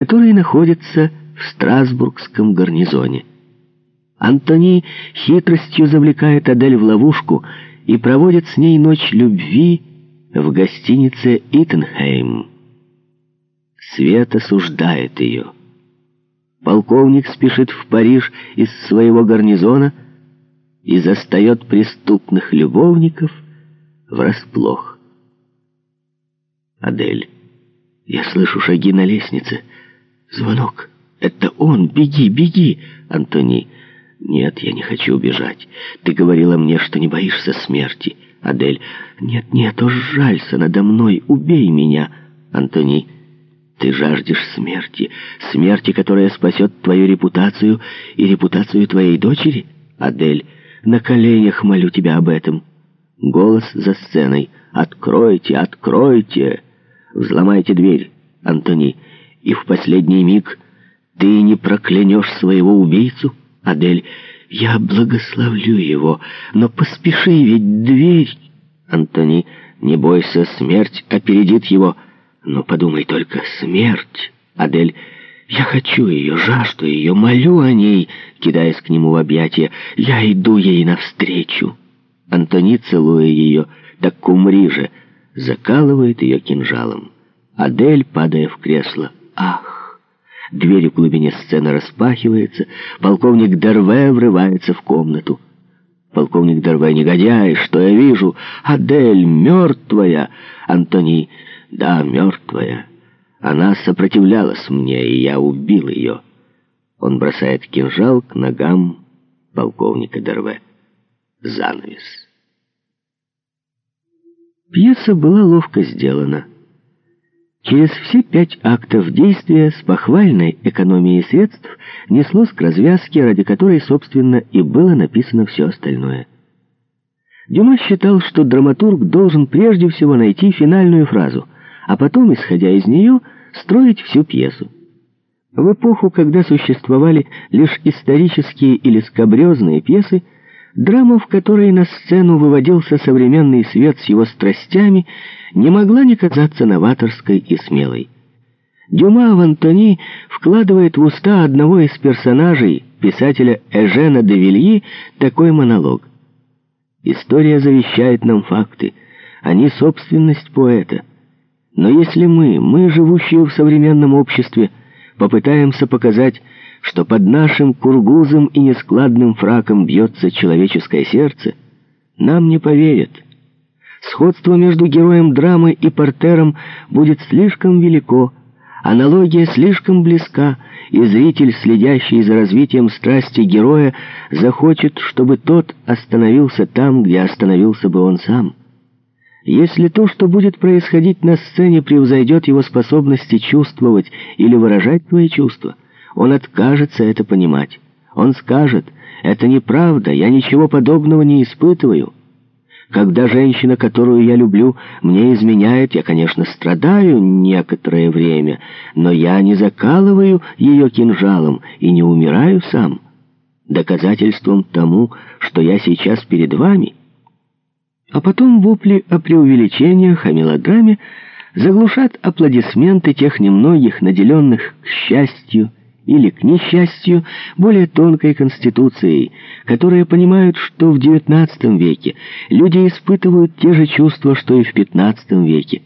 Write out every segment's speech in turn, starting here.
который находится в Страсбургском гарнизоне. Антони хитростью завлекает Адель в ловушку и проводит с ней ночь любви в гостинице Итенхейм. Свет осуждает ее. Полковник спешит в Париж из своего гарнизона и застает преступных любовников врасплох. Адель, я слышу шаги на лестнице. Звонок. Это он. Беги, беги, Антони. Нет, я не хочу убежать. Ты говорила мне, что не боишься смерти. Адель. Нет, нет, о, жалься надо мной. Убей меня. Антони. Ты жаждешь смерти. Смерти, которая спасет твою репутацию и репутацию твоей дочери? Адель. На коленях молю тебя об этом. Голос за сценой. «Откройте, откройте!» «Взломайте дверь, Антони, и в последний миг ты не проклянешь своего убийцу, Адель. Я благословлю его, но поспеши, ведь дверь...» «Антони, не бойся, смерть опередит его. Но подумай только, смерть, Адель...» Я хочу ее, жажду ее, молю о ней, кидаясь к нему в объятия. Я иду ей навстречу. Антони, целуя ее, так умри же, закалывает ее кинжалом. Адель, падая в кресло, ах! Дверь в глубине сцены распахивается, полковник Дерве врывается в комнату. Полковник Дерве, негодяй, что я вижу? Адель, мертвая! Антони, да, мертвая. Она сопротивлялась мне, и я убил ее. Он бросает кинжал к ногам полковника Дерве. Занавес. Пьеса была ловко сделана. Через все пять актов действия с похвальной экономией средств неслось к развязке, ради которой, собственно, и было написано все остальное. Дюма считал, что драматург должен прежде всего найти финальную фразу, а потом, исходя из нее, строить всю пьесу. В эпоху, когда существовали лишь исторические или скабрезные пьесы, Драма, в которой на сцену выводился современный свет с его страстями, не могла не казаться новаторской и смелой. Дюма в Антони вкладывает в уста одного из персонажей, писателя Эжена де Вильи, такой монолог. История завещает нам факты, они собственность поэта. Но если мы, мы, живущие в современном обществе, попытаемся показать, что под нашим кургузом и нескладным фраком бьется человеческое сердце, нам не поверят. Сходство между героем драмы и портером будет слишком велико, аналогия слишком близка, и зритель, следящий за развитием страсти героя, захочет, чтобы тот остановился там, где остановился бы он сам. Если то, что будет происходить на сцене, превзойдет его способности чувствовать или выражать свои чувства — он откажется это понимать. Он скажет, это неправда, я ничего подобного не испытываю. Когда женщина, которую я люблю, мне изменяет, я, конечно, страдаю некоторое время, но я не закалываю ее кинжалом и не умираю сам. Доказательством тому, что я сейчас перед вами. А потом вопли о преувеличениях, о мелодраме заглушат аплодисменты тех немногих, наделенных, к счастью, или, к несчастью, более тонкой конституцией, которые понимают, что в XIX веке люди испытывают те же чувства, что и в XV веке,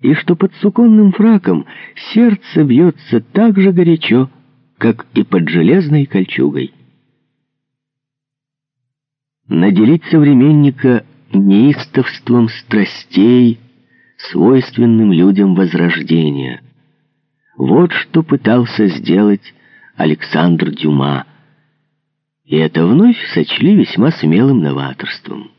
и что под суконным фраком сердце бьется так же горячо, как и под железной кольчугой. Наделить современника неистовством страстей, свойственным людям Возрождения. Вот что пытался сделать Александр Дюма. И это вновь сочли весьма смелым новаторством.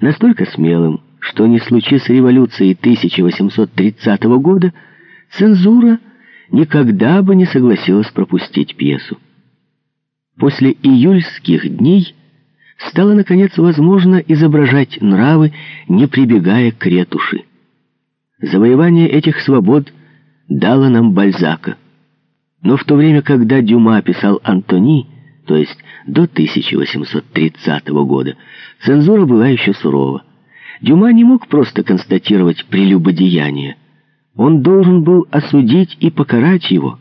Настолько смелым, что не случись революции 1830 года, цензура никогда бы не согласилась пропустить пьесу. После июльских дней стало, наконец, возможно изображать нравы, не прибегая к ретуши. Завоевание этих свобод дало нам Бальзака. Но в то время, когда Дюма писал «Антони», то есть до 1830 года, цензура была еще сурова. Дюма не мог просто констатировать прелюбодеяние. Он должен был осудить и покарать его.